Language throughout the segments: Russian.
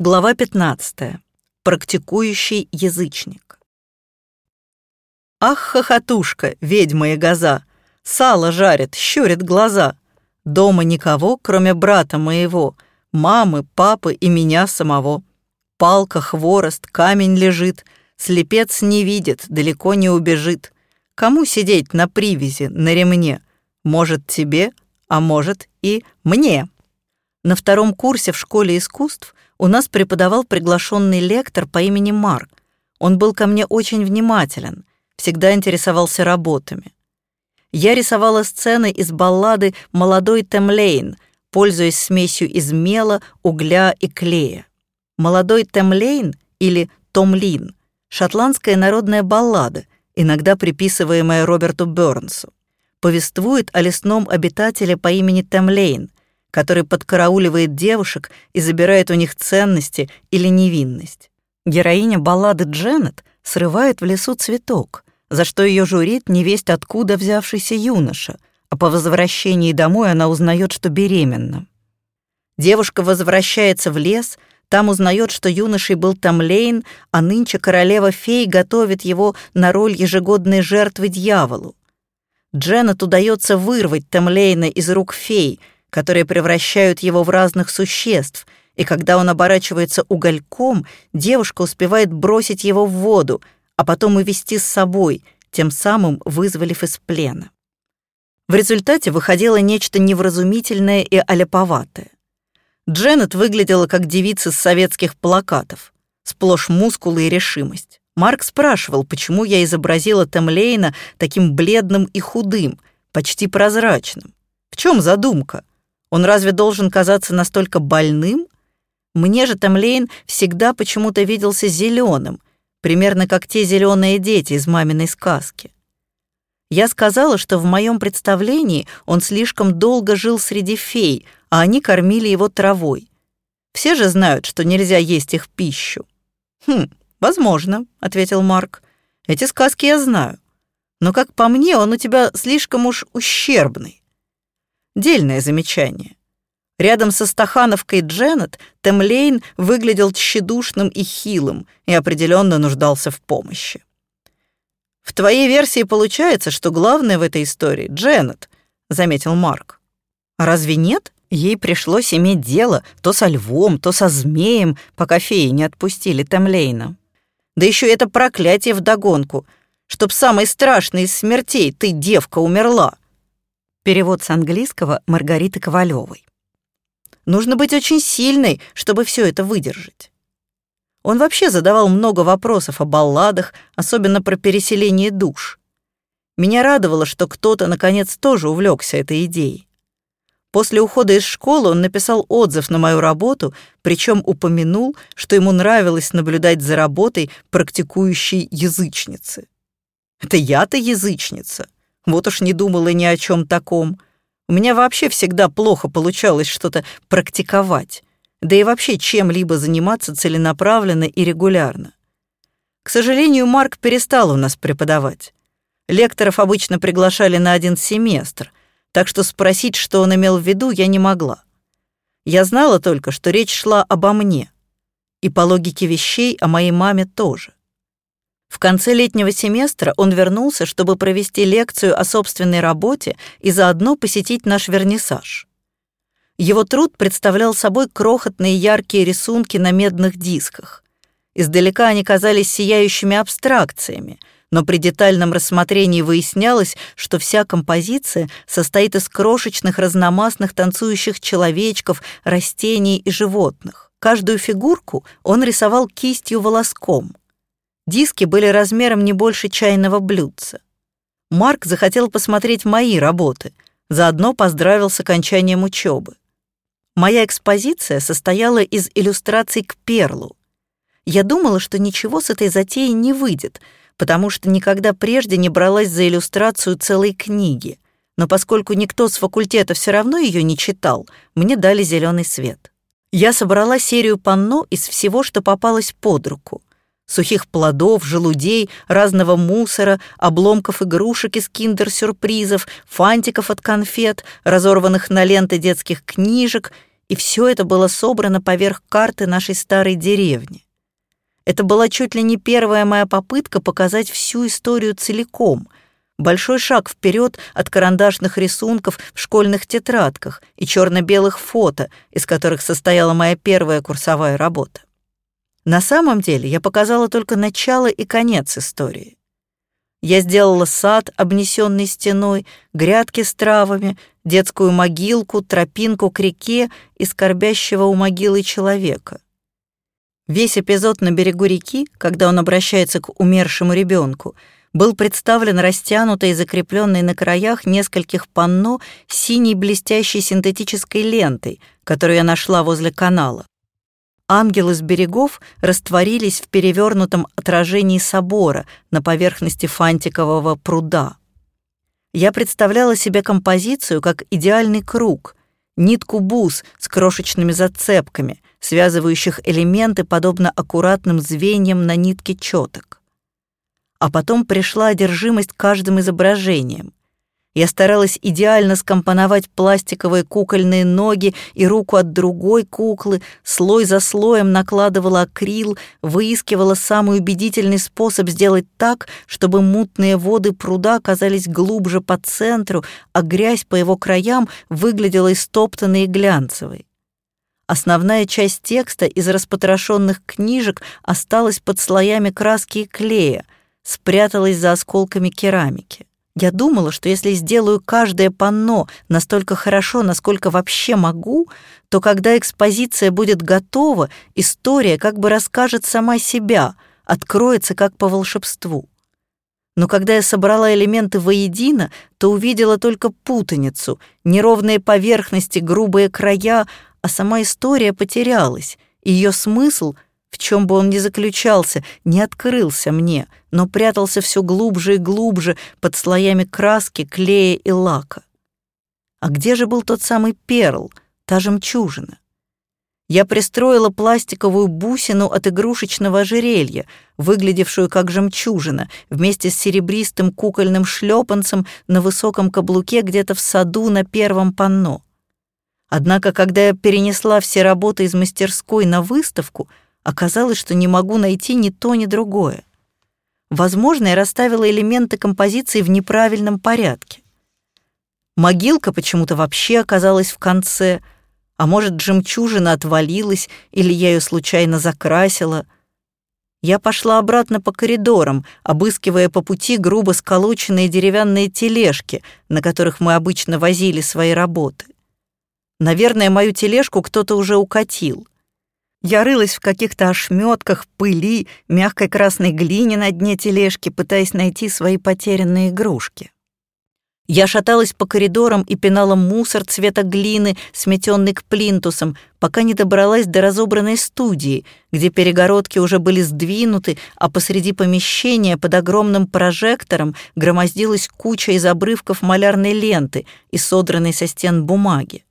Глава 15. Практикующий язычник. Ах, хохотушка, ведьма и газа, сало жарит, щурит глаза. Дома никого, кроме брата моего, мамы, папы и меня самого. Палка, хворост, камень лежит, слепец не видит, далеко не убежит. Кому сидеть на привязи, на ремне? Может, тебе, а может и мне. На втором курсе в школе искусств у нас преподавал приглашенный лектор по имени Марк. Он был ко мне очень внимателен, всегда интересовался работами. Я рисовала сцены из баллады «Молодой Темлейн», пользуясь смесью из мела, угля и клея. «Молодой Темлейн» или «Томлин» — шотландская народная баллада, иногда приписываемая Роберту Бёрнсу, повествует о лесном обитателе по имени Темлейн, который подкарауливает девушек и забирает у них ценности или невинность. Героиня баллады Дженнет срывает в лесу цветок, за что ее журит невесть откуда взявшийся юноша, а по возвращении домой она узнает, что беременна. Девушка возвращается в лес, там узнает, что юношей был Тамлейн, а нынче королева-фей готовит его на роль ежегодной жертвы дьяволу. Дженнет удается вырвать Тамлейна из рук фей — которые превращают его в разных существ, и когда он оборачивается угольком, девушка успевает бросить его в воду, а потом увести с собой, тем самым вызволив из плена. В результате выходило нечто невразумительное и аляповатое. Дженнет выглядела как девица с советских плакатов, сплошь мускулы и решимость. Марк спрашивал, почему я изобразила Темлейна таким бледным и худым, почти прозрачным. В чем задумка? Он разве должен казаться настолько больным? Мне же Тамлейн всегда почему-то виделся зеленым, примерно как те зеленые дети из маминой сказки. Я сказала, что в моем представлении он слишком долго жил среди фей, а они кормили его травой. Все же знают, что нельзя есть их пищу. «Хм, возможно», — ответил Марк. «Эти сказки я знаю. Но, как по мне, он у тебя слишком уж ущербный. Дельное замечание. Рядом со Стахановкой Дженнет Темлейн выглядел тщедушным и хилым и определенно нуждался в помощи. «В твоей версии получается, что главное в этой истории — Дженнет», — заметил Марк. «А разве нет? Ей пришлось иметь дело то со львом, то со змеем, пока феи не отпустили Темлейна. Да еще это проклятие вдогонку, чтоб самой страшной из смертей ты, девка, умерла». Перевод с английского Маргариты Ковалевой. Нужно быть очень сильной, чтобы все это выдержать. Он вообще задавал много вопросов о балладах, особенно про переселение душ. Меня радовало, что кто-то, наконец, тоже увлекся этой идеей. После ухода из школы он написал отзыв на мою работу, причем упомянул, что ему нравилось наблюдать за работой практикующей язычницы. Это я-то язычница. Вот уж не думала ни о чем таком. У меня вообще всегда плохо получалось что-то практиковать, да и вообще чем-либо заниматься целенаправленно и регулярно. К сожалению, Марк перестал у нас преподавать. Лекторов обычно приглашали на один семестр, так что спросить, что он имел в виду, я не могла. Я знала только, что речь шла обо мне. И по логике вещей о моей маме тоже. В конце летнего семестра он вернулся, чтобы провести лекцию о собственной работе и заодно посетить наш вернисаж. Его труд представлял собой крохотные яркие рисунки на медных дисках. Издалека они казались сияющими абстракциями, но при детальном рассмотрении выяснялось, что вся композиция состоит из крошечных разномастных танцующих человечков, растений и животных. Каждую фигурку он рисовал кистью волоском — Диски были размером не больше чайного блюдца. Марк захотел посмотреть мои работы, заодно поздравил с окончанием учебы. Моя экспозиция состояла из иллюстраций к перлу. Я думала, что ничего с этой затеей не выйдет, потому что никогда прежде не бралась за иллюстрацию целой книги. Но поскольку никто с факультета все равно ее не читал, мне дали зеленый свет. Я собрала серию панно из всего, что попалось под руку сухих плодов, желудей, разного мусора, обломков игрушек из киндер-сюрпризов, фантиков от конфет, разорванных на ленты детских книжек и все это было собрано поверх карты нашей старой деревни. Это была чуть ли не первая моя попытка показать всю историю целиком, большой шаг вперед от карандашных рисунков в школьных тетрадках и черно-белых фото, из которых состояла моя первая курсовая работа. На самом деле я показала только начало и конец истории. Я сделала сад, обнесенный стеной, грядки с травами, детскую могилку, тропинку к реке и скорбящего у могилы человека. Весь эпизод на берегу реки, когда он обращается к умершему ребенку, был представлен растянутой и закрепленной на краях нескольких панно синей блестящей синтетической лентой, которую я нашла возле канала. Ангелы с берегов растворились в перевернутом отражении собора на поверхности фантикового пруда. Я представляла себе композицию как идеальный круг, нитку бус с крошечными зацепками, связывающих элементы подобно аккуратным звеньям на нитке четок. А потом пришла одержимость каждым изображением. Я старалась идеально скомпоновать пластиковые кукольные ноги и руку от другой куклы, слой за слоем накладывала акрил, выискивала самый убедительный способ сделать так, чтобы мутные воды пруда оказались глубже по центру, а грязь по его краям выглядела истоптанной и глянцевой. Основная часть текста из распотрошенных книжек осталась под слоями краски и клея, спряталась за осколками керамики. Я думала, что если сделаю каждое панно настолько хорошо, насколько вообще могу, то когда экспозиция будет готова, история как бы расскажет сама себя, откроется как по волшебству. Но когда я собрала элементы воедино, то увидела только путаницу, неровные поверхности, грубые края, а сама история потерялась, ее смысл — в чем бы он ни заключался, не открылся мне, но прятался все глубже и глубже под слоями краски, клея и лака. А где же был тот самый перл, та жемчужина? Я пристроила пластиковую бусину от игрушечного ожерелья, выглядевшую как жемчужина, вместе с серебристым кукольным шлепанцем на высоком каблуке где-то в саду на первом панно. Однако, когда я перенесла все работы из мастерской на выставку — Оказалось, что не могу найти ни то, ни другое. Возможно, я расставила элементы композиции в неправильном порядке. Могилка почему-то вообще оказалась в конце, а может, жемчужина отвалилась, или я ее случайно закрасила. Я пошла обратно по коридорам, обыскивая по пути грубо сколоченные деревянные тележки, на которых мы обычно возили свои работы. Наверное, мою тележку кто-то уже укатил — я рылась в каких-то ошметках, пыли, мягкой красной глине на дне тележки, пытаясь найти свои потерянные игрушки. Я шаталась по коридорам и пинала мусор цвета глины, сметенный к плинтусам, пока не добралась до разобранной студии, где перегородки уже были сдвинуты, а посреди помещения под огромным прожектором громоздилась куча из обрывков малярной ленты и содранной со стен бумаги.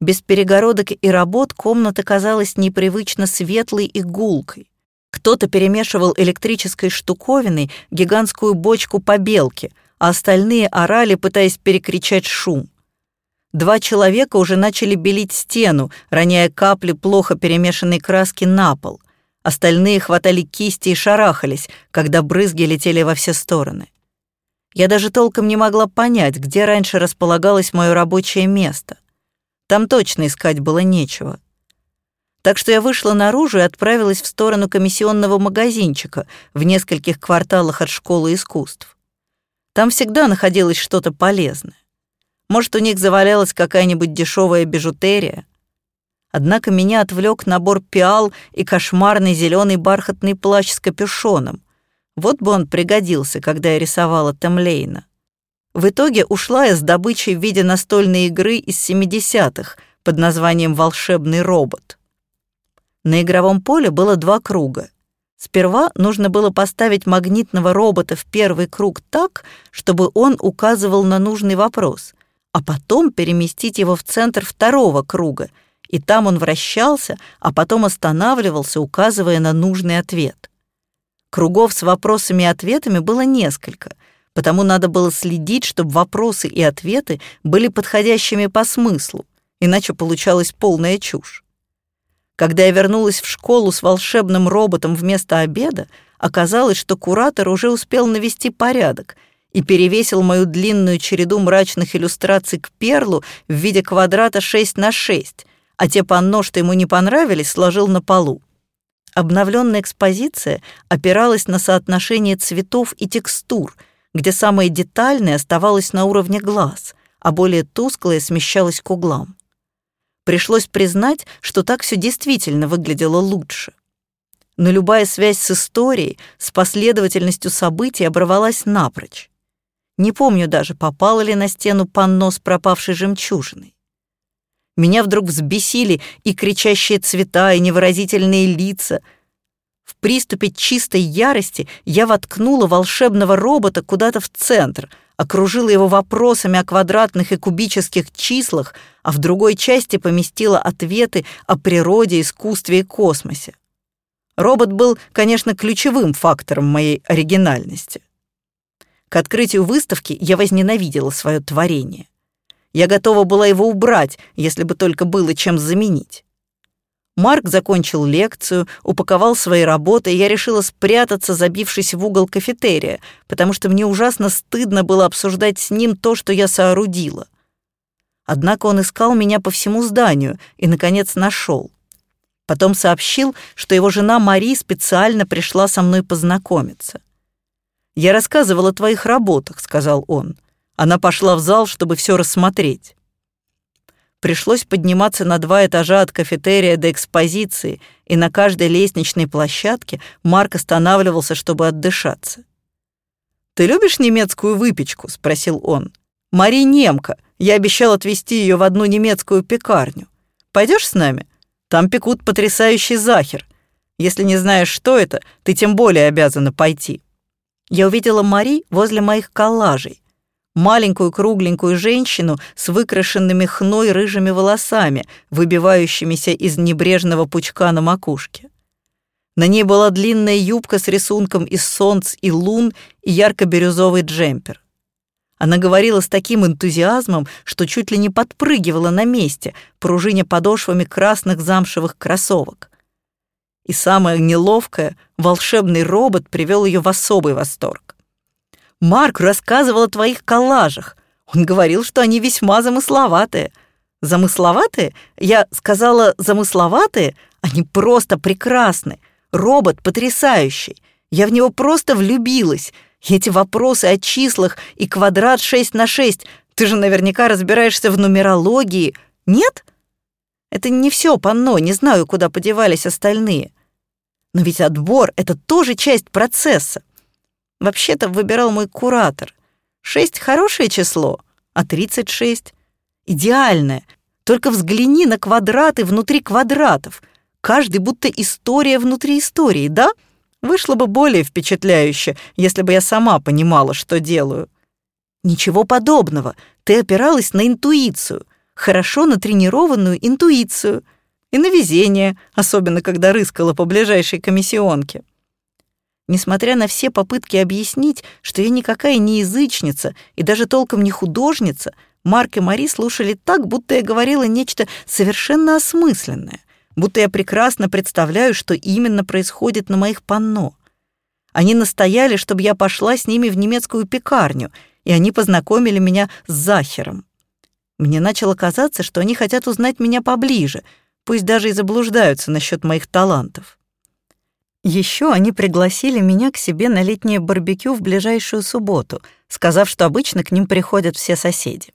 Без перегородок и работ комната казалась непривычно светлой и гулкой. Кто-то перемешивал электрической штуковиной гигантскую бочку побелки, а остальные орали, пытаясь перекричать шум. Два человека уже начали белить стену, роняя капли плохо перемешанной краски на пол. Остальные хватали кисти и шарахались, когда брызги летели во все стороны. Я даже толком не могла понять, где раньше располагалось мое рабочее место — там точно искать было нечего. Так что я вышла наружу и отправилась в сторону комиссионного магазинчика в нескольких кварталах от школы искусств. Там всегда находилось что-то полезное. Может, у них завалялась какая-нибудь дешевая бижутерия. Однако меня отвлек набор пиал и кошмарный зеленый бархатный плащ с капюшоном. Вот бы он пригодился, когда я рисовала Темлейна. В итоге ушла я с добычей в виде настольной игры из 70-х под названием «Волшебный робот». На игровом поле было два круга. Сперва нужно было поставить магнитного робота в первый круг так, чтобы он указывал на нужный вопрос, а потом переместить его в центр второго круга, и там он вращался, а потом останавливался, указывая на нужный ответ. Кругов с вопросами и ответами было несколько — потому надо было следить, чтобы вопросы и ответы были подходящими по смыслу, иначе получалась полная чушь. Когда я вернулась в школу с волшебным роботом вместо обеда, оказалось, что куратор уже успел навести порядок и перевесил мою длинную череду мрачных иллюстраций к перлу в виде квадрата 6 на 6, а те панно, что ему не понравились, сложил на полу. Обновленная экспозиция опиралась на соотношение цветов и текстур, где самое детальное оставалось на уровне глаз, а более тусклое смещалось к углам. Пришлось признать, что так все действительно выглядело лучше. Но любая связь с историей, с последовательностью событий оборвалась напрочь. Не помню даже, попало ли на стену панно с пропавшей жемчужиной. Меня вдруг взбесили и кричащие цвета, и невыразительные лица. В приступе чистой ярости я воткнула волшебного робота куда-то в центр — окружила его вопросами о квадратных и кубических числах, а в другой части поместила ответы о природе, искусстве и космосе. Робот был, конечно, ключевым фактором моей оригинальности. К открытию выставки я возненавидела свое творение. Я готова была его убрать, если бы только было чем заменить. Марк закончил лекцию, упаковал свои работы, и я решила спрятаться, забившись в угол кафетерия, потому что мне ужасно стыдно было обсуждать с ним то, что я соорудила. Однако он искал меня по всему зданию и, наконец, нашел. Потом сообщил, что его жена Мари специально пришла со мной познакомиться. «Я рассказывал о твоих работах», — сказал он. Она пошла в зал, чтобы все рассмотреть. Пришлось подниматься на два этажа от кафетерия до экспозиции, и на каждой лестничной площадке Марк останавливался, чтобы отдышаться. «Ты любишь немецкую выпечку?» — спросил он. «Мари немка. Я обещал отвезти ее в одну немецкую пекарню. Пойдешь с нами? Там пекут потрясающий захер. Если не знаешь, что это, ты тем более обязана пойти». Я увидела Мари возле моих коллажей маленькую кругленькую женщину с выкрашенными хной рыжими волосами, выбивающимися из небрежного пучка на макушке. На ней была длинная юбка с рисунком из солнц и лун и ярко-бирюзовый джемпер. Она говорила с таким энтузиазмом, что чуть ли не подпрыгивала на месте, пружиня подошвами красных замшевых кроссовок. И самое неловкое, волшебный робот привел ее в особый восторг. Марк рассказывал о твоих коллажах. Он говорил, что они весьма замысловатые. Замысловатые? Я сказала замысловатые? Они просто прекрасны. Робот потрясающий. Я в него просто влюбилась. Эти вопросы о числах и квадрат 6 на 6. Ты же наверняка разбираешься в нумерологии. Нет? Это не все панно, не знаю, куда подевались остальные. Но ведь отбор — это тоже часть процесса. Вообще-то выбирал мой куратор. Шесть — хорошее число, а тридцать шесть — идеальное. Только взгляни на квадраты внутри квадратов. Каждый будто история внутри истории, да? Вышло бы более впечатляюще, если бы я сама понимала, что делаю. Ничего подобного. Ты опиралась на интуицию. Хорошо натренированную интуицию. И на везение, особенно когда рыскала по ближайшей комиссионке. Несмотря на все попытки объяснить, что я никакая не язычница и даже толком не художница, Марк и Мари слушали так, будто я говорила нечто совершенно осмысленное, будто я прекрасно представляю, что именно происходит на моих панно. Они настояли, чтобы я пошла с ними в немецкую пекарню, и они познакомили меня с Захером. Мне начало казаться, что они хотят узнать меня поближе, пусть даже и заблуждаются насчет моих талантов. Еще они пригласили меня к себе на летнее барбекю в ближайшую субботу, сказав, что обычно к ним приходят все соседи.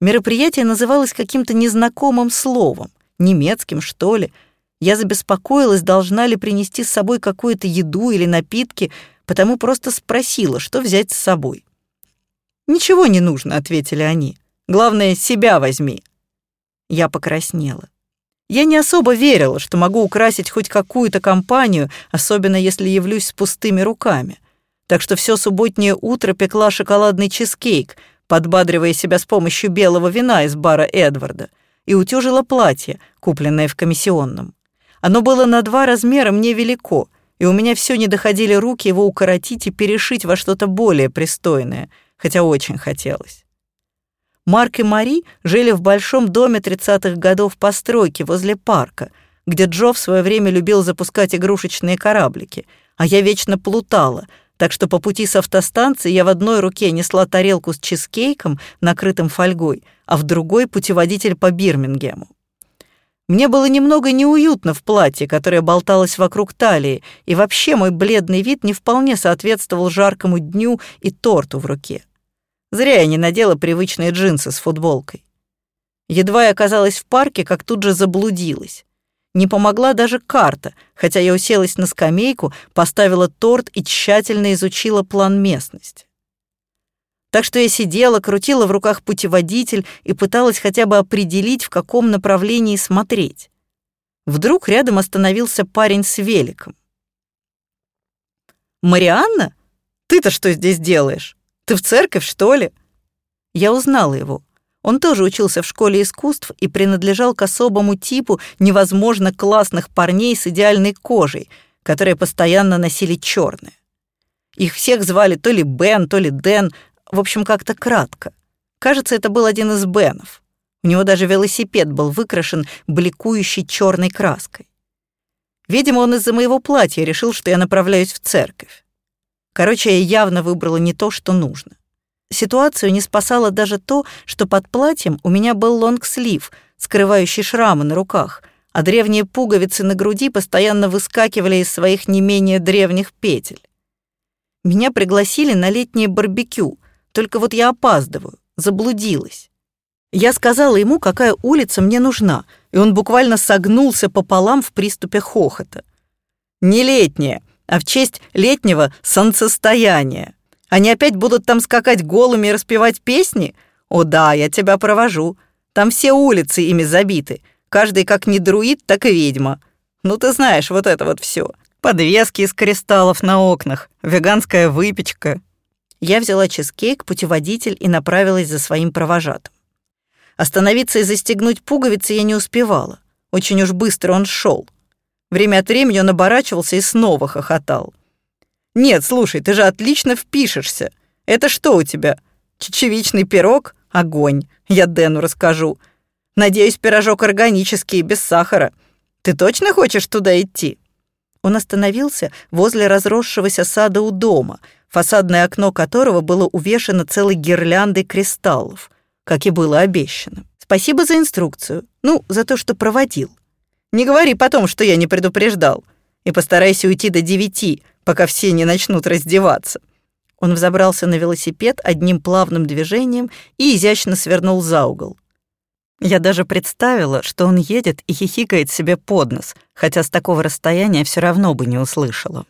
Мероприятие называлось каким-то незнакомым словом, немецким, что ли. Я забеспокоилась, должна ли принести с собой какую-то еду или напитки, потому просто спросила, что взять с собой. «Ничего не нужно», — ответили они. «Главное, себя возьми». Я покраснела. Я не особо верила, что могу украсить хоть какую-то компанию, особенно если явлюсь с пустыми руками. Так что все субботнее утро пекла шоколадный чизкейк, подбадривая себя с помощью белого вина из бара Эдварда, и утюжила платье, купленное в комиссионном. Оно было на два размера мне велико, и у меня все не доходили руки его укоротить и перешить во что-то более пристойное, хотя очень хотелось. Марк и Мари жили в большом доме 30-х годов постройки возле парка, где Джо в свое время любил запускать игрушечные кораблики, а я вечно плутала, так что по пути с автостанции я в одной руке несла тарелку с чизкейком, накрытым фольгой, а в другой — путеводитель по Бирмингему. Мне было немного неуютно в платье, которое болталось вокруг талии, и вообще мой бледный вид не вполне соответствовал жаркому дню и торту в руке. Зря я не надела привычные джинсы с футболкой. Едва я оказалась в парке, как тут же заблудилась. Не помогла даже карта, хотя я уселась на скамейку, поставила торт и тщательно изучила план местности. Так что я сидела, крутила в руках путеводитель и пыталась хотя бы определить, в каком направлении смотреть. Вдруг рядом остановился парень с великом. «Марианна? Ты-то что здесь делаешь?» Ты в церковь, что ли?» Я узнала его. Он тоже учился в школе искусств и принадлежал к особому типу невозможно классных парней с идеальной кожей, которые постоянно носили черное. Их всех звали то ли Бен, то ли Дэн, в общем, как-то кратко. Кажется, это был один из Бенов. У него даже велосипед был выкрашен бликующей черной краской. Видимо, он из-за моего платья решил, что я направляюсь в церковь. Короче, я явно выбрала не то, что нужно. Ситуацию не спасало даже то, что под платьем у меня был лонгслив, скрывающий шрамы на руках, а древние пуговицы на груди постоянно выскакивали из своих не менее древних петель. Меня пригласили на летнее барбекю, только вот я опаздываю, заблудилась. Я сказала ему, какая улица мне нужна, и он буквально согнулся пополам в приступе хохота. «Не летняя, а в честь летнего солнцестояния. Они опять будут там скакать голыми и распевать песни? О да, я тебя провожу. Там все улицы ими забиты. Каждый как не друид, так и ведьма. Ну ты знаешь, вот это вот все. Подвески из кристаллов на окнах, веганская выпечка. Я взяла чизкейк, путеводитель и направилась за своим провожатым. Остановиться и застегнуть пуговицы я не успевала. Очень уж быстро он шел. Время от времени он оборачивался и снова хохотал. «Нет, слушай, ты же отлично впишешься. Это что у тебя? Чечевичный пирог? Огонь. Я Дэну расскажу. Надеюсь, пирожок органический, без сахара. Ты точно хочешь туда идти?» Он остановился возле разросшегося сада у дома, фасадное окно которого было увешано целой гирляндой кристаллов, как и было обещано. Спасибо за инструкцию. Ну, за то, что проводил. Не говори потом, что я не предупреждал. И постарайся уйти до девяти, пока все не начнут раздеваться». Он взобрался на велосипед одним плавным движением и изящно свернул за угол. Я даже представила, что он едет и хихикает себе под нос, хотя с такого расстояния все равно бы не услышала.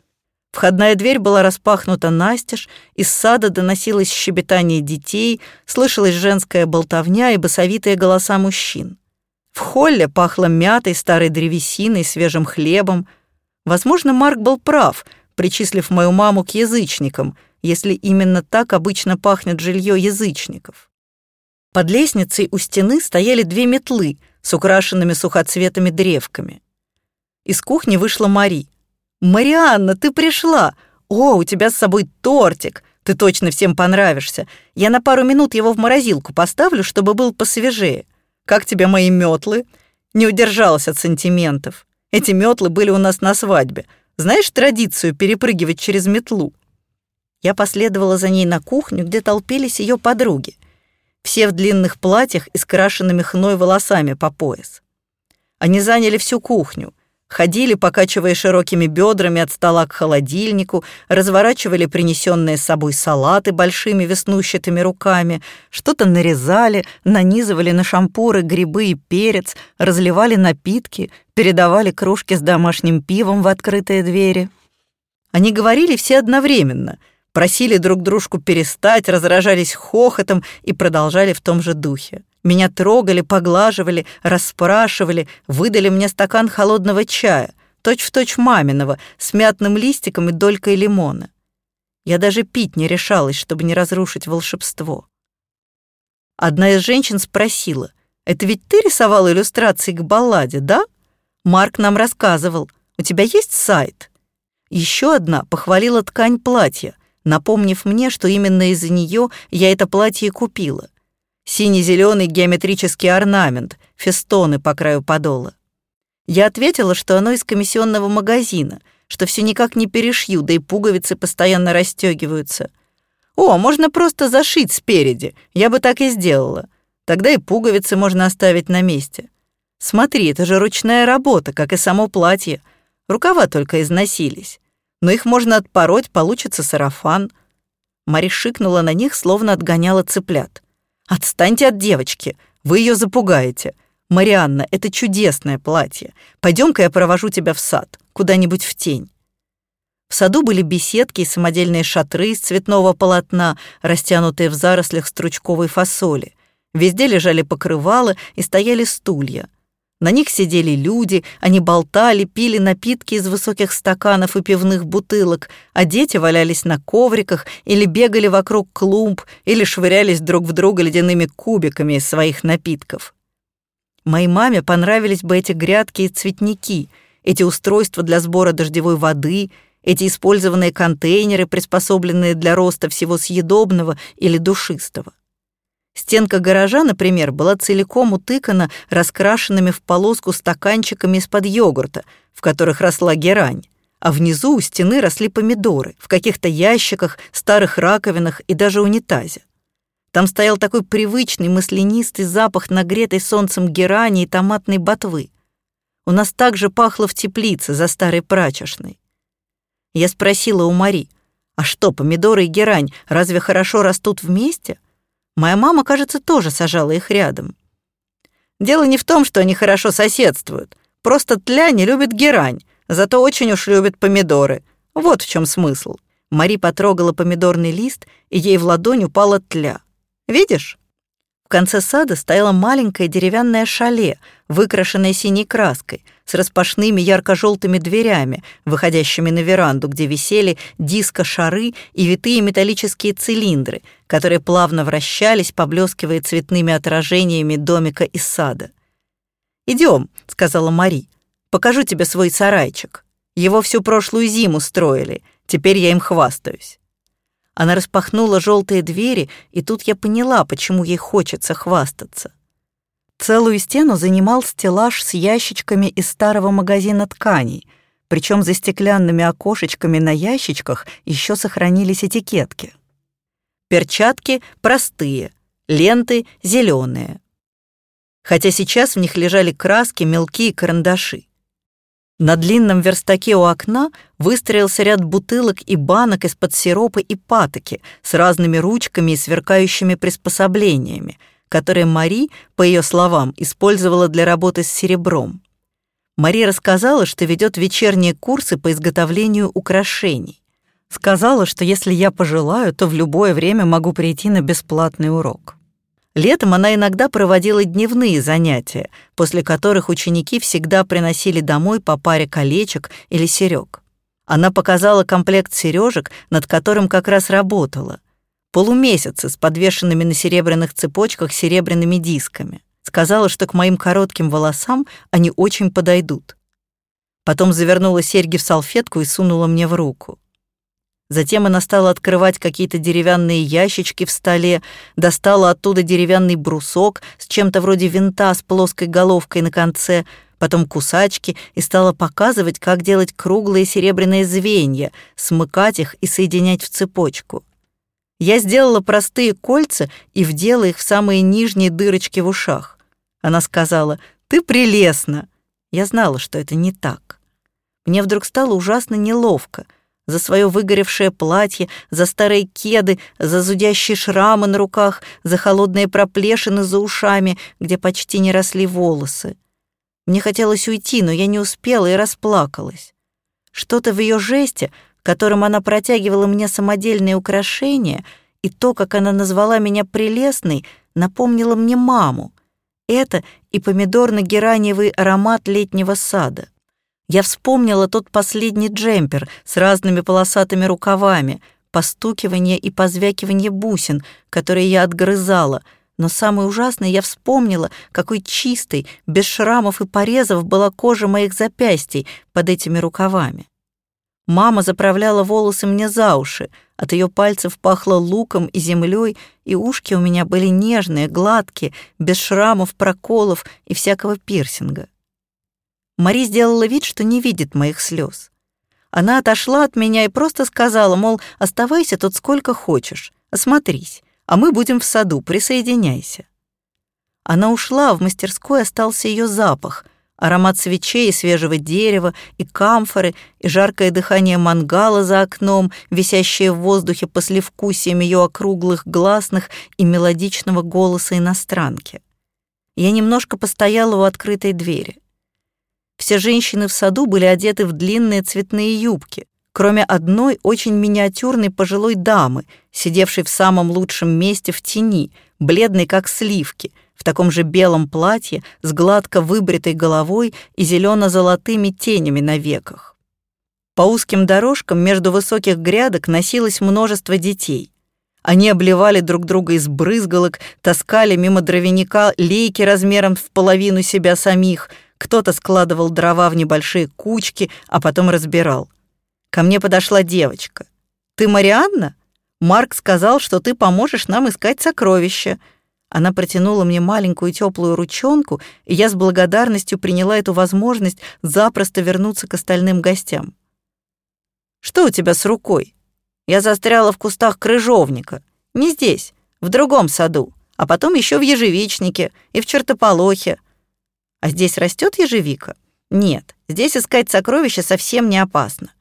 Входная дверь была распахнута настежь, из сада доносилось щебетание детей, слышалась женская болтовня и басовитые голоса мужчин. В холле пахло мятой, старой древесиной, свежим хлебом. Возможно, Марк был прав, причислив мою маму к язычникам, если именно так обычно пахнет жилье язычников. Под лестницей у стены стояли две метлы с украшенными сухоцветами древками. Из кухни вышла Мари. «Марианна, ты пришла! О, у тебя с собой тортик! Ты точно всем понравишься. Я на пару минут его в морозилку поставлю, чтобы был посвежее». Как тебе мои метлы? Не удержалась от сантиментов. Эти метлы были у нас на свадьбе. Знаешь традицию перепрыгивать через метлу? Я последовала за ней на кухню, где толпились ее подруги. Все в длинных платьях и с крашенными хной волосами по пояс. Они заняли всю кухню — Ходили, покачивая широкими бедрами от стола к холодильнику, разворачивали принесенные с собой салаты большими веснущатыми руками, что-то нарезали, нанизывали на шампуры грибы и перец, разливали напитки, передавали кружки с домашним пивом в открытые двери. Они говорили все одновременно, просили друг дружку перестать, разражались хохотом и продолжали в том же духе. Меня трогали, поглаживали, расспрашивали, выдали мне стакан холодного чая, точь-в-точь точь маминого, с мятным листиком и долькой лимона. Я даже пить не решалась, чтобы не разрушить волшебство. Одна из женщин спросила, «Это ведь ты рисовал иллюстрации к балладе, да? Марк нам рассказывал, у тебя есть сайт?» Еще одна похвалила ткань платья, напомнив мне, что именно из-за нее я это платье купила. Синий-зеленый геометрический орнамент, фестоны по краю подола. Я ответила, что оно из комиссионного магазина, что все никак не перешью, да и пуговицы постоянно расстегиваются. О, можно просто зашить спереди, я бы так и сделала. Тогда и пуговицы можно оставить на месте. Смотри, это же ручная работа, как и само платье. Рукава только износились. Но их можно отпороть, получится сарафан. Мари шикнула на них, словно отгоняла цыплят. «Отстаньте от девочки, вы ее запугаете. Марианна, это чудесное платье. Пойдем-ка я провожу тебя в сад, куда-нибудь в тень». В саду были беседки и самодельные шатры из цветного полотна, растянутые в зарослях стручковой фасоли. Везде лежали покрывала и стояли стулья. На них сидели люди, они болтали, пили напитки из высоких стаканов и пивных бутылок, а дети валялись на ковриках или бегали вокруг клумб, или швырялись друг в друга ледяными кубиками из своих напитков. Моей маме понравились бы эти грядки и цветники, эти устройства для сбора дождевой воды, эти использованные контейнеры, приспособленные для роста всего съедобного или душистого. Стенка гаража, например, была целиком утыкана раскрашенными в полоску стаканчиками из-под йогурта, в которых росла герань, а внизу у стены росли помидоры в каких-то ящиках, старых раковинах и даже унитазе. Там стоял такой привычный маслянистый запах нагретой солнцем герани и томатной ботвы. У нас также пахло в теплице за старой прачечной. Я спросила у Мари, а что, помидоры и герань разве хорошо растут вместе? Моя мама, кажется, тоже сажала их рядом. Дело не в том, что они хорошо соседствуют. Просто тля не любит герань, зато очень уж любит помидоры. Вот в чем смысл. Мари потрогала помидорный лист, и ей в ладонь упала тля. Видишь? В конце сада стояло маленькое деревянное шале, выкрашенное синей краской, с распашными ярко-желтыми дверями, выходящими на веранду, где висели диско-шары и витые металлические цилиндры, которые плавно вращались, поблескивая цветными отражениями домика из сада. «Идем», — сказала Мари, — «покажу тебе свой сарайчик. Его всю прошлую зиму строили, теперь я им хвастаюсь». Она распахнула желтые двери, и тут я поняла, почему ей хочется хвастаться. Целую стену занимал стеллаж с ящичками из старого магазина тканей, причем за стеклянными окошечками на ящичках еще сохранились этикетки. Перчатки простые, ленты зеленые. Хотя сейчас в них лежали краски, мелкие карандаши. На длинном верстаке у окна выстроился ряд бутылок и банок из-под сиропа и патоки с разными ручками и сверкающими приспособлениями, которые Мари, по ее словам, использовала для работы с серебром. Мари рассказала, что ведет вечерние курсы по изготовлению украшений. Сказала, что если я пожелаю, то в любое время могу прийти на бесплатный урок. Летом она иногда проводила дневные занятия, после которых ученики всегда приносили домой по паре колечек или серёг. Она показала комплект сережек, над которым как раз работала. Полумесяцы с подвешенными на серебряных цепочках серебряными дисками. Сказала, что к моим коротким волосам они очень подойдут. Потом завернула серьги в салфетку и сунула мне в руку. Затем она стала открывать какие-то деревянные ящички в столе, достала оттуда деревянный брусок с чем-то вроде винта с плоской головкой на конце, потом кусачки и стала показывать, как делать круглые серебряные звенья, смыкать их и соединять в цепочку. Я сделала простые кольца и вдела их в самые нижние дырочки в ушах. Она сказала, «Ты прелестна!» Я знала, что это не так. Мне вдруг стало ужасно неловко — за свое выгоревшее платье, за старые кеды, за зудящие шрамы на руках, за холодные проплешины за ушами, где почти не росли волосы. Мне хотелось уйти, но я не успела и расплакалась. Что-то в ее жесте, которым она протягивала мне самодельные украшения, и то, как она назвала меня прелестной, напомнило мне маму. Это и помидорно-гераниевый аромат летнего сада. Я вспомнила тот последний джемпер с разными полосатыми рукавами, постукивание и позвякивание бусин, которые я отгрызала, но самое ужасное я вспомнила, какой чистой, без шрамов и порезов была кожа моих запястий под этими рукавами. Мама заправляла волосы мне за уши, от ее пальцев пахло луком и землей, и ушки у меня были нежные, гладкие, без шрамов, проколов и всякого пирсинга. Мари сделала вид, что не видит моих слез. Она отошла от меня и просто сказала, мол, оставайся тут сколько хочешь, осмотрись, а мы будем в саду, присоединяйся. Она ушла, а в мастерской остался ее запах — Аромат свечей и свежего дерева, и камфоры, и жаркое дыхание мангала за окном, висящее в воздухе послевкусием ее округлых гласных и мелодичного голоса иностранки. Я немножко постояла у открытой двери. Все женщины в саду были одеты в длинные цветные юбки, кроме одной очень миниатюрной пожилой дамы, сидевшей в самом лучшем месте в тени, бледной как сливки — в таком же белом платье с гладко выбритой головой и зелено-золотыми тенями на веках. По узким дорожкам между высоких грядок носилось множество детей. Они обливали друг друга из брызгалок, таскали мимо дровяника лейки размером в половину себя самих, кто-то складывал дрова в небольшие кучки, а потом разбирал. Ко мне подошла девочка. «Ты Марианна? Марк сказал, что ты поможешь нам искать сокровища. Она протянула мне маленькую теплую ручонку, и я с благодарностью приняла эту возможность запросто вернуться к остальным гостям. «Что у тебя с рукой?» Я застряла в кустах крыжовника. Не здесь, в другом саду, а потом еще в ежевичнике и в чертополохе. А здесь растет ежевика? Нет, здесь искать сокровища совсем не опасно.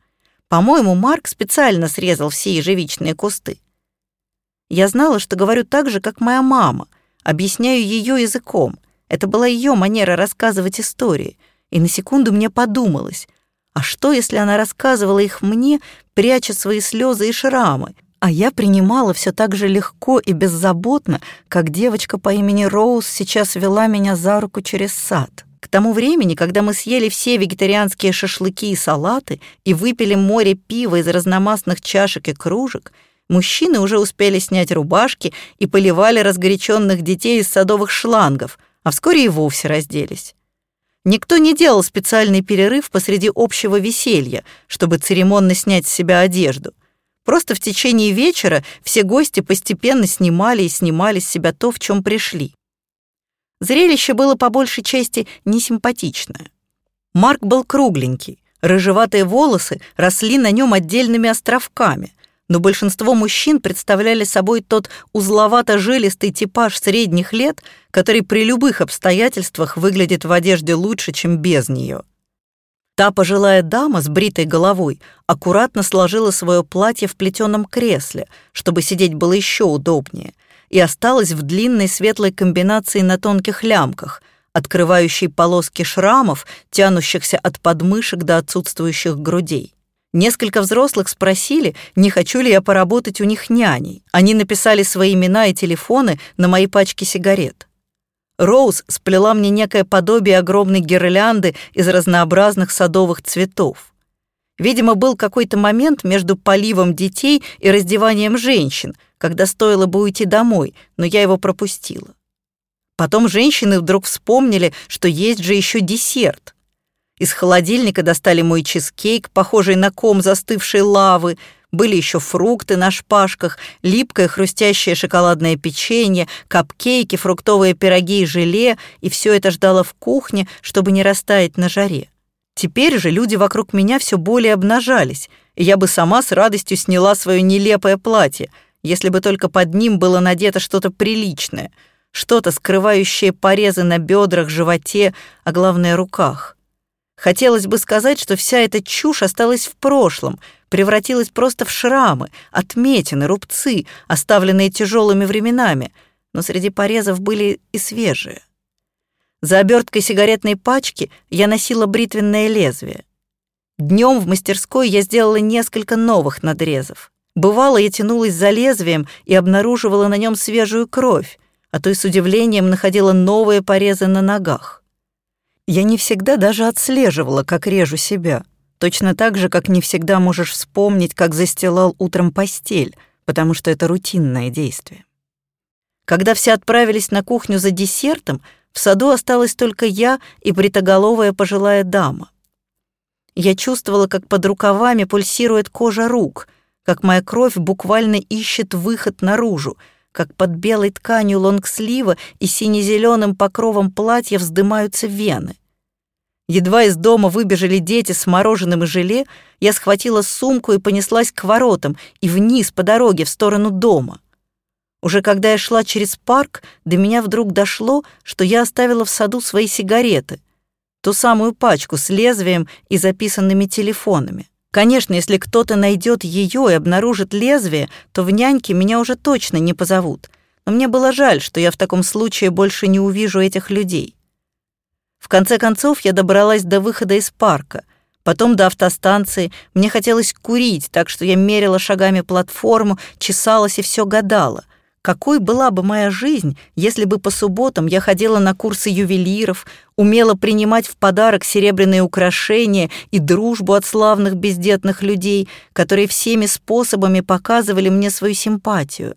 По-моему, Марк специально срезал все ежевичные кусты. Я знала, что говорю так же, как моя мама, объясняю ее языком. Это была ее манера рассказывать истории. И на секунду мне подумалось, а что, если она рассказывала их мне, пряча свои слезы и шрамы, а я принимала все так же легко и беззаботно, как девочка по имени Роуз сейчас вела меня за руку через сад. К тому времени, когда мы съели все вегетарианские шашлыки и салаты и выпили море пива из разномастных чашек и кружек, Мужчины уже успели снять рубашки и поливали разгоряченных детей из садовых шлангов, а вскоре и вовсе разделись. Никто не делал специальный перерыв посреди общего веселья, чтобы церемонно снять с себя одежду. Просто в течение вечера все гости постепенно снимали и снимали с себя то, в чем пришли. Зрелище было по большей части несимпатичное. Марк был кругленький, рыжеватые волосы росли на нем отдельными островками, но большинство мужчин представляли собой тот узловато-жилистый типаж средних лет, который при любых обстоятельствах выглядит в одежде лучше, чем без нее. Та пожилая дама с бритой головой аккуратно сложила свое платье в плетеном кресле, чтобы сидеть было еще удобнее, и осталась в длинной светлой комбинации на тонких лямках, открывающей полоски шрамов, тянущихся от подмышек до отсутствующих грудей. Несколько взрослых спросили, не хочу ли я поработать у них няней. Они написали свои имена и телефоны на мои пачки сигарет. Роуз сплела мне некое подобие огромной гирлянды из разнообразных садовых цветов. Видимо, был какой-то момент между поливом детей и раздеванием женщин, когда стоило бы уйти домой, но я его пропустила. Потом женщины вдруг вспомнили, что есть же еще десерт. Из холодильника достали мой чизкейк, похожий на ком застывшей лавы. Были еще фрукты на шпажках, липкое хрустящее шоколадное печенье, капкейки, фруктовые пироги и желе, и все это ждало в кухне, чтобы не растаять на жаре. Теперь же люди вокруг меня все более обнажались, и я бы сама с радостью сняла свое нелепое платье, если бы только под ним было надето что-то приличное, что-то, скрывающее порезы на бедрах, животе, а главное, руках. Хотелось бы сказать, что вся эта чушь осталась в прошлом, превратилась просто в шрамы, отметины, рубцы, оставленные тяжелыми временами, но среди порезов были и свежие. За оберткой сигаретной пачки я носила бритвенное лезвие. Днем в мастерской я сделала несколько новых надрезов. Бывало, я тянулась за лезвием и обнаруживала на нем свежую кровь, а то и с удивлением находила новые порезы на ногах. Я не всегда даже отслеживала, как режу себя. Точно так же, как не всегда можешь вспомнить, как застилал утром постель, потому что это рутинное действие. Когда все отправились на кухню за десертом, в саду осталась только я и бритоголовая пожилая дама. Я чувствовала, как под рукавами пульсирует кожа рук, как моя кровь буквально ищет выход наружу, как под белой тканью лонгслива и сине-зеленым покровом платья вздымаются вены. Едва из дома выбежали дети с мороженым и желе, я схватила сумку и понеслась к воротам и вниз по дороге в сторону дома. Уже когда я шла через парк, до меня вдруг дошло, что я оставила в саду свои сигареты, ту самую пачку с лезвием и записанными телефонами. Конечно, если кто-то найдет ее и обнаружит лезвие, то в няньке меня уже точно не позовут. Но мне было жаль, что я в таком случае больше не увижу этих людей. В конце концов, я добралась до выхода из парка, потом до автостанции. Мне хотелось курить, так что я мерила шагами платформу, чесалась и все гадала — какой была бы моя жизнь, если бы по субботам я ходила на курсы ювелиров, умела принимать в подарок серебряные украшения и дружбу от славных бездетных людей, которые всеми способами показывали мне свою симпатию?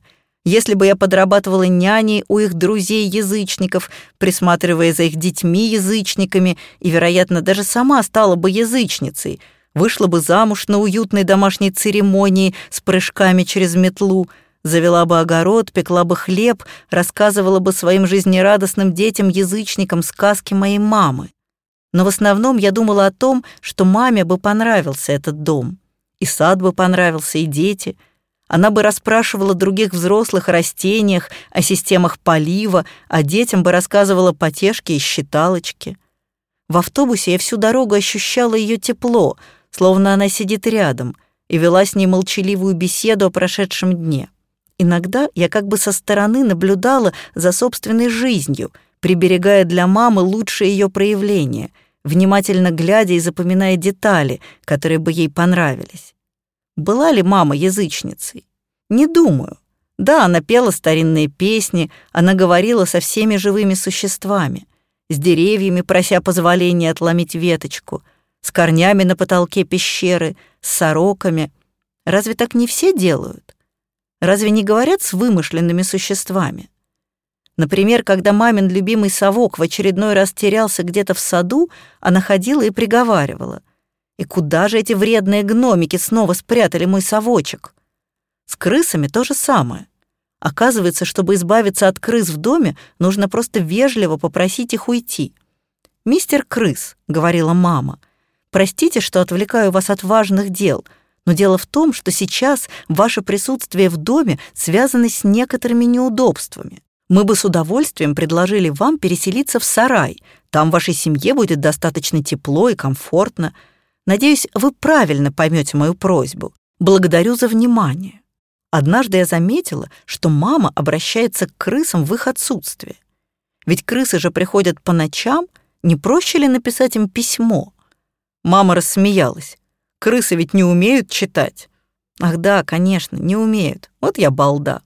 Если бы я подрабатывала няней у их друзей-язычников, присматривая за их детьми-язычниками, и, вероятно, даже сама стала бы язычницей, вышла бы замуж на уютной домашней церемонии с прыжками через метлу — завела бы огород, пекла бы хлеб, рассказывала бы своим жизнерадостным детям-язычникам сказки моей мамы. Но в основном я думала о том, что маме бы понравился этот дом. И сад бы понравился, и дети. Она бы расспрашивала других взрослых о растениях, о системах полива, а детям бы рассказывала потешки и считалочки. В автобусе я всю дорогу ощущала ее тепло, словно она сидит рядом, и вела с ней молчаливую беседу о прошедшем дне. Иногда я как бы со стороны наблюдала за собственной жизнью, приберегая для мамы лучшие ее проявления, внимательно глядя и запоминая детали, которые бы ей понравились. Была ли мама язычницей? Не думаю. Да, она пела старинные песни, она говорила со всеми живыми существами, с деревьями, прося позволения отломить веточку, с корнями на потолке пещеры, с сороками. Разве так не все делают? Разве не говорят с вымышленными существами? Например, когда мамин любимый совок в очередной раз терялся где-то в саду, она ходила и приговаривала. «И куда же эти вредные гномики снова спрятали мой совочек?» С крысами то же самое. Оказывается, чтобы избавиться от крыс в доме, нужно просто вежливо попросить их уйти. «Мистер Крыс», — говорила мама, — «простите, что отвлекаю вас от важных дел», — но дело в том, что сейчас ваше присутствие в доме связано с некоторыми неудобствами. Мы бы с удовольствием предложили вам переселиться в сарай. Там вашей семье будет достаточно тепло и комфортно. Надеюсь, вы правильно поймете мою просьбу. Благодарю за внимание. Однажды я заметила, что мама обращается к крысам в их отсутствие. Ведь крысы же приходят по ночам, не проще ли написать им письмо? Мама рассмеялась. Крысы ведь не умеют читать. Ах да, конечно, не умеют. Вот я балда.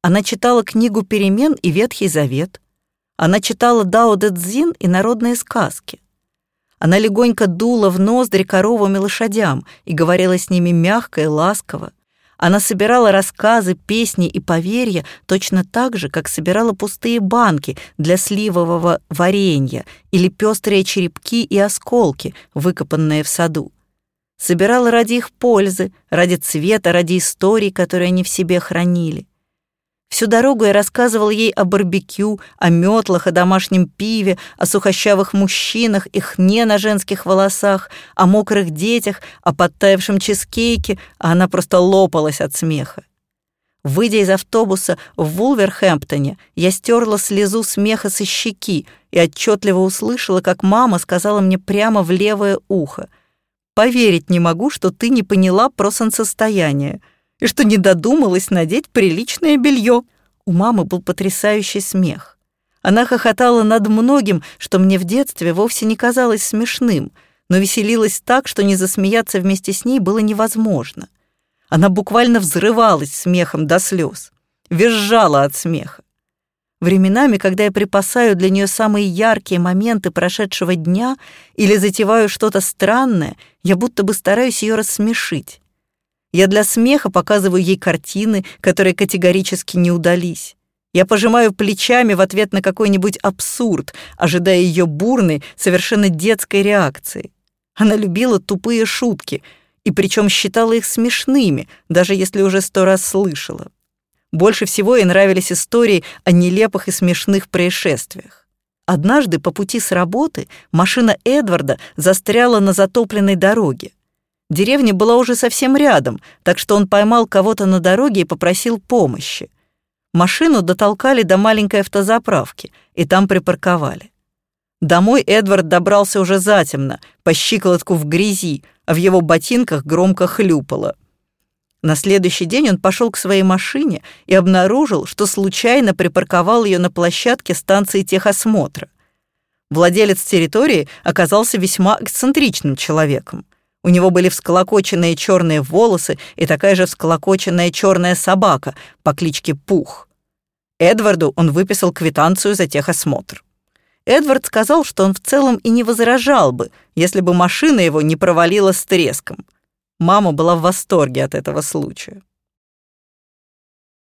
Она читала книгу «Перемен» и «Ветхий Завет». Она читала Дао Дэ Цзин и народные сказки. Она легонько дула в ноздри коровам и лошадям и говорила с ними мягко и ласково. Она собирала рассказы, песни и поверья точно так же, как собирала пустые банки для сливового варенья или пестрые черепки и осколки, выкопанные в саду собирала ради их пользы, ради цвета, ради историй, которые они в себе хранили. Всю дорогу я рассказывал ей о барбекю, о метлах, о домашнем пиве, о сухощавых мужчинах, их не на женских волосах, о мокрых детях, о подтаявшем чизкейке, а она просто лопалась от смеха. Выйдя из автобуса в Вулверхэмптоне, я стерла слезу смеха со щеки и отчетливо услышала, как мама сказала мне прямо в левое ухо — Поверить не могу, что ты не поняла про солнцестояние и что не додумалась надеть приличное белье. У мамы был потрясающий смех. Она хохотала над многим, что мне в детстве вовсе не казалось смешным, но веселилась так, что не засмеяться вместе с ней было невозможно. Она буквально взрывалась смехом до слез, визжала от смеха. Временами, когда я припасаю для нее самые яркие моменты прошедшего дня или затеваю что-то странное, я будто бы стараюсь ее рассмешить. Я для смеха показываю ей картины, которые категорически не удались. Я пожимаю плечами в ответ на какой-нибудь абсурд, ожидая ее бурной, совершенно детской реакции. Она любила тупые шутки, и причем считала их смешными, даже если уже сто раз слышала. Больше всего ей нравились истории о нелепых и смешных происшествиях. Однажды по пути с работы машина Эдварда застряла на затопленной дороге. Деревня была уже совсем рядом, так что он поймал кого-то на дороге и попросил помощи. Машину дотолкали до маленькой автозаправки и там припарковали. Домой Эдвард добрался уже затемно, по щиколотку в грязи, а в его ботинках громко хлюпало. На следующий день он пошел к своей машине и обнаружил, что случайно припарковал ее на площадке станции техосмотра. Владелец территории оказался весьма эксцентричным человеком. У него были всколокоченные черные волосы и такая же всколокоченная черная собака по кличке Пух. Эдварду он выписал квитанцию за техосмотр. Эдвард сказал, что он в целом и не возражал бы, если бы машина его не провалилась с треском. Мама была в восторге от этого случая.